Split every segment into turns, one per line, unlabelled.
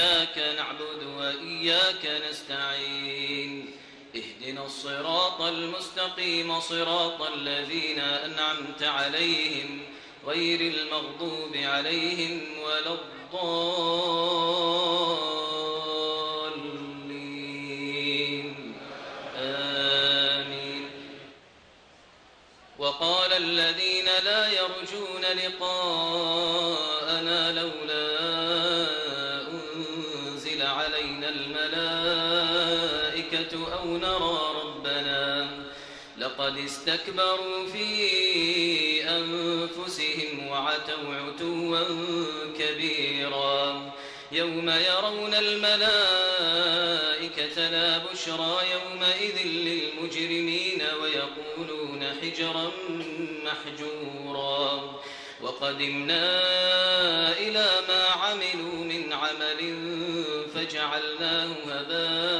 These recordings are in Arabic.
إياك نعبد وإياك نستعين. اهدنا الصراط المستقيم صراط الذين أنعمت عليهم غير المغضوب عليهم ولا الضالين. آمين. وقال الذين لا يرجون لقاءنا لولا أو نرى ربنا. لقد استكبروا في أنفسهم وعتوا عتوا كبيرا. يوم يرون الملائكة لا بشرى يومئذ للمجرمين ويقولون حجرا محجورا. وقدمنا إلى ما عملوا من عمل فجعلناه هباء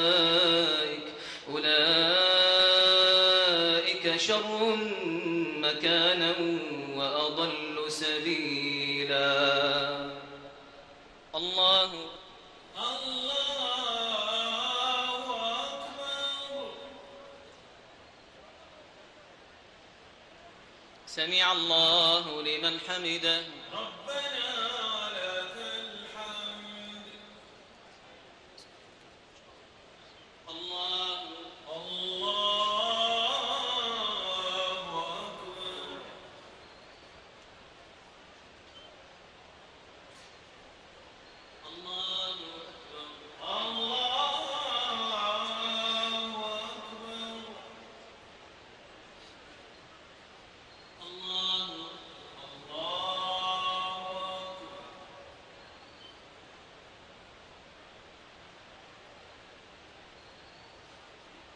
سمع الله لمن حمده الله الله أكبر الله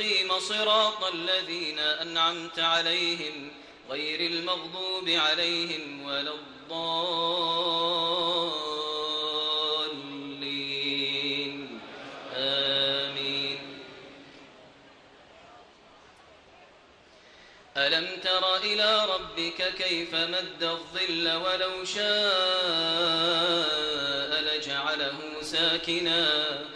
المستقيم صراط الذين أنعمت عليهم غير المغضوب عليهم ولا الضالين. آمين. ألم تر إلى ربك كيف مد الظل ولو شاء لجعله ساكنا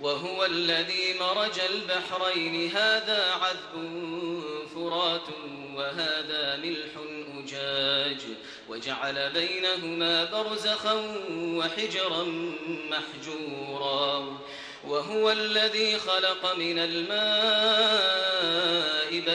وهو الذي مرج البحرين. هذا عذب فرات وهذا ملح أجاج. وجعل بينهما برزخا وحجرا محجورا. وهو الذي خلق من الماء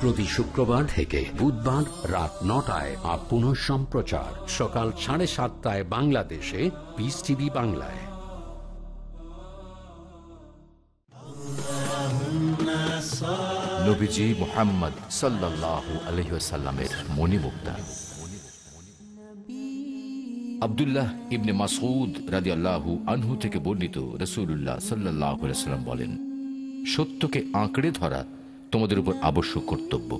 প্রতি শুক্রবার থেকে বুধবার রাত নটায় আর পুনঃ সম্প্রচার। সকাল সাড়ে সাতটায় বাংলাদেশে পিস টিভি বাংলায়।
নবীজি মোহাম্মদ সাল্লাহ আলহিসাল্লামের মণিমুক্তা। আবদুল্লাহ ইবনে মাসুদ আনহু থেকে বর্ণিত রসুল্লাহ সাল্লাহ সাল্লাম বলেন, সত্যকে আঁকড়ে ধরা তোমাদের উপর আবশ্যক কর্তব্য।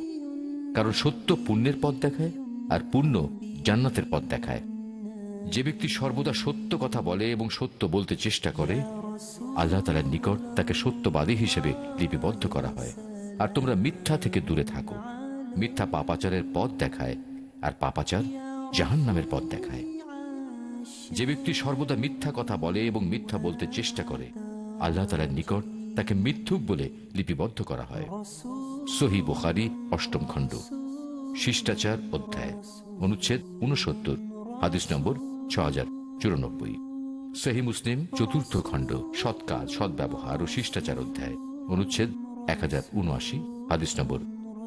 কারণ সত্য পুণ্যের পথ দেখায় আর পুণ্য জান্নাতের পথ দেখায়। যে ব্যক্তি সর্বদা সত্য কথা বলে এবং সত্য বলতে চেষ্টা করে, আল্লাহ তালার নিকট তাকে সত্যবাদী হিসেবে লিপিবদ্ধ করা হয়। আর তোমরা মিথ্যা থেকে দূরে থাকো। মিথ্যা পাপাচারের পথ দেখায় আর পাপাচার জাহান নামের পথ দেখায়। যে ব্যক্তি সর্বদা মিথ্যা কথা বলে এবং মিথ্যা বলতে চেষ্টা করে, আল্লাহ তালার নিকট তাকে মিথ্যুক বলে লিপিবদ্ধ করা হয়। সহি বুখারি অষ্টম খণ্ড। শিষ্টাচার অধ্যায় অনুচ্ছেদ উনসত্তর হাদিস নম্বর ছ হাজার চুরানব্বই। সহি মুসলিম চতুর্থ খণ্ড সৎ কাজ সৎ ব্যবহার ও শিষ্টাচার অধ্যায় অনুচ্ছেদ এক হাজার উনআশি হাদিস নম্বর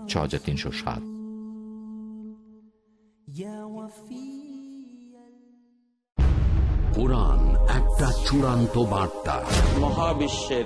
ছ হাজার তিনশো সাত।
কোরআন একটা চূড়ান্ত বার্তা।
মহাবিশ্বের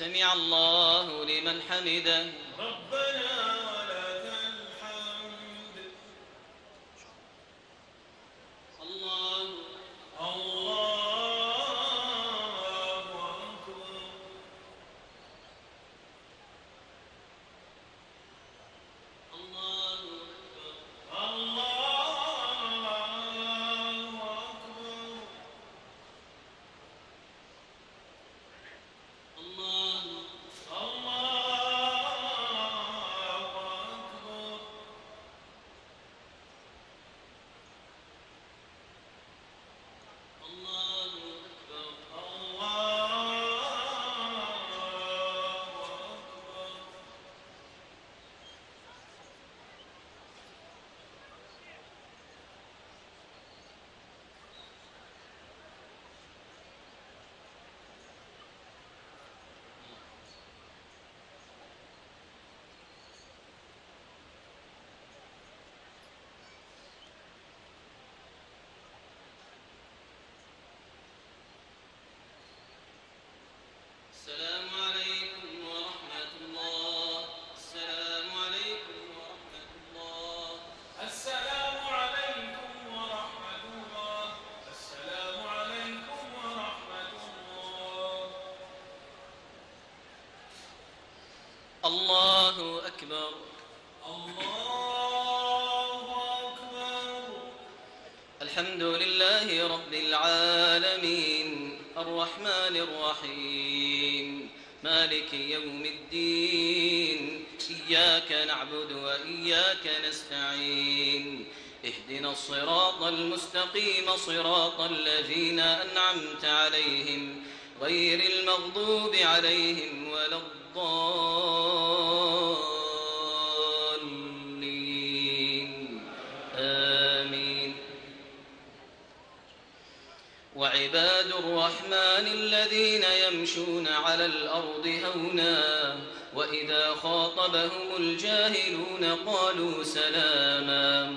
سمع الله لمن حمده. صراط الذين أنعمت عليهم غير المغضوب عليهم ولا الضالين. آمين. وعباد الرحمن الذين يمشون على الأرض هونا وإذا خاطبهم الجاهلون قالوا سلاما.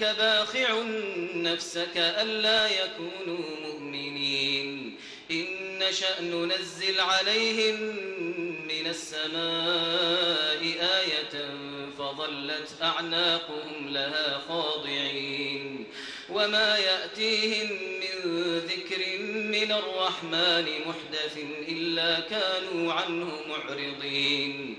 لعلك باخع نفسك ألا يكونوا مؤمنين. إن نشأ ننزل عليهم من السماء آية فظلت أعناقهم لها خاضعين. وما يأتيهم من ذكر من الرحمن محدث إلا كانوا عنه معرضين.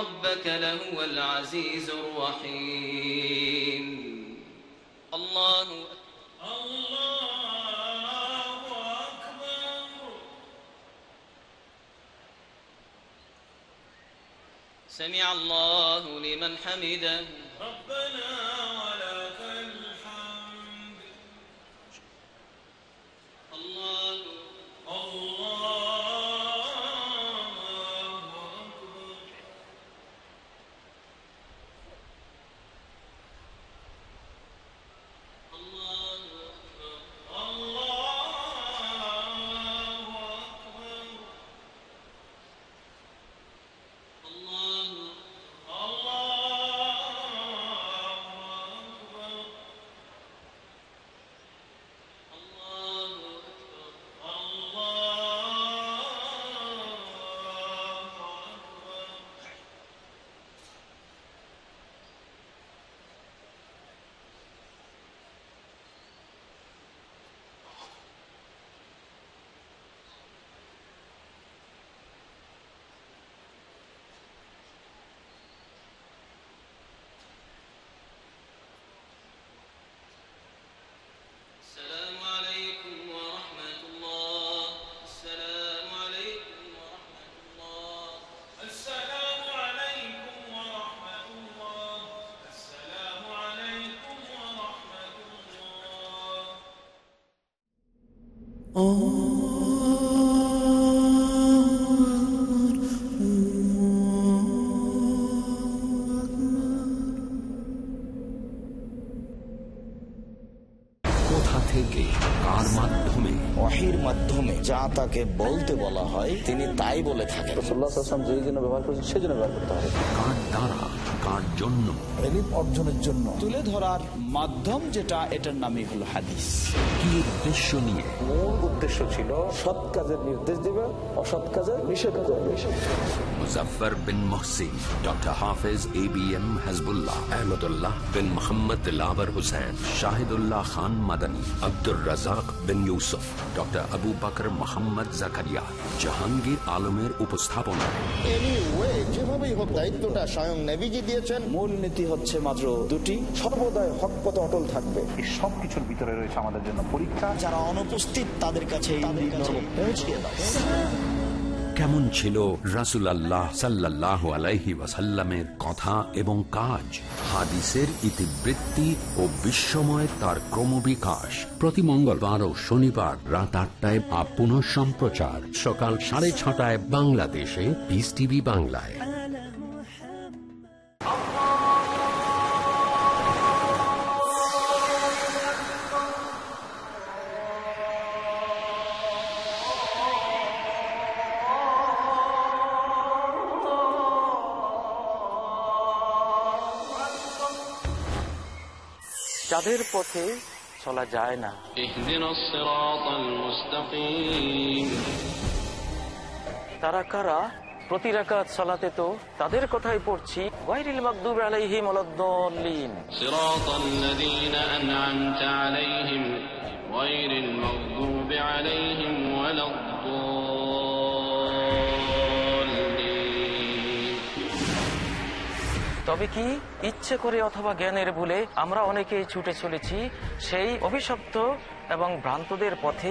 ربك لهو العزيز الرحيم. الله سمع الله لمن حمده.
ربنا
তাকে বলতে বলা হয় তিনি তাই বলে থাকেন।
যেই জন্য ব্যবহার করেছেন সেই জন্য ব্যবহার করতে হবে।
কার দ্বারা? কার জন্য।
অর্জনের জন্য। তুলে ধরার মাধ্যম যেটা এটার নামই হলো হাদিস।
কি উদ্দেশ্য নিয়ে?
মূল উদ্দেশ্য ছিল সৎ কাজের নির্দেশ দিবে অসৎ কাজের নিষেধ করবে।
Bin Mohsin doctor Hafez A B M Hasbullah Ahmadullah bin Mohammad lover Hussain Shahidullah Khan Madani Abdur Razzak bin Yusuf doctor Abu Bakar Mohammad Zakaria Jahangir আলমের উপস্থাপনা
যেভাবেই হোক দায়িত্বটা স্বয়ং নেভিজি দিয়েছেন।
মূল নীতি হচ্ছে মাত্র দুটি সর্বদাই হক পথ অটল থাকবে।
এই সব কিছুর ভিতরে রয়েছে আমাদের জন্য পরীক্ষা।
যারা অনুপস্থিত তাদের কাছে পৌঁছিয়ে দাও।
কেমন ছিল রাসুল আল্লাহ সাল্লাহ আলাইহি ওয়াসাল্লামের কথা এবং কাজ? হাদিসের ইতিবৃত্তি ও বিশ্বময় তার ক্রমবিকাশ। প্রতি মঙ্গলবার ও শনিবার রাত আটটায় বা পুনঃ সম্প্রচার সকাল সাড়ে ছটায় বাংলাদেশে পিস টিভি বাংলায়।
তাদের পথে চলা যায় না। তারা কারা? প্রতি কাজ চলাতে তো তাদের কথাই পড়ছি। ওয়াইরিল মাকদুব আলাইহিম
আলাদদাল্লিন সিরাতাল আলাইহিম
তবে কি ইচ্ছে করে অথবা জ্ঞানের ভুলে আমরা অনেকেই ছুটে চলেছি সেই অভিশপ্ত এবং ভ্রান্তদের পথে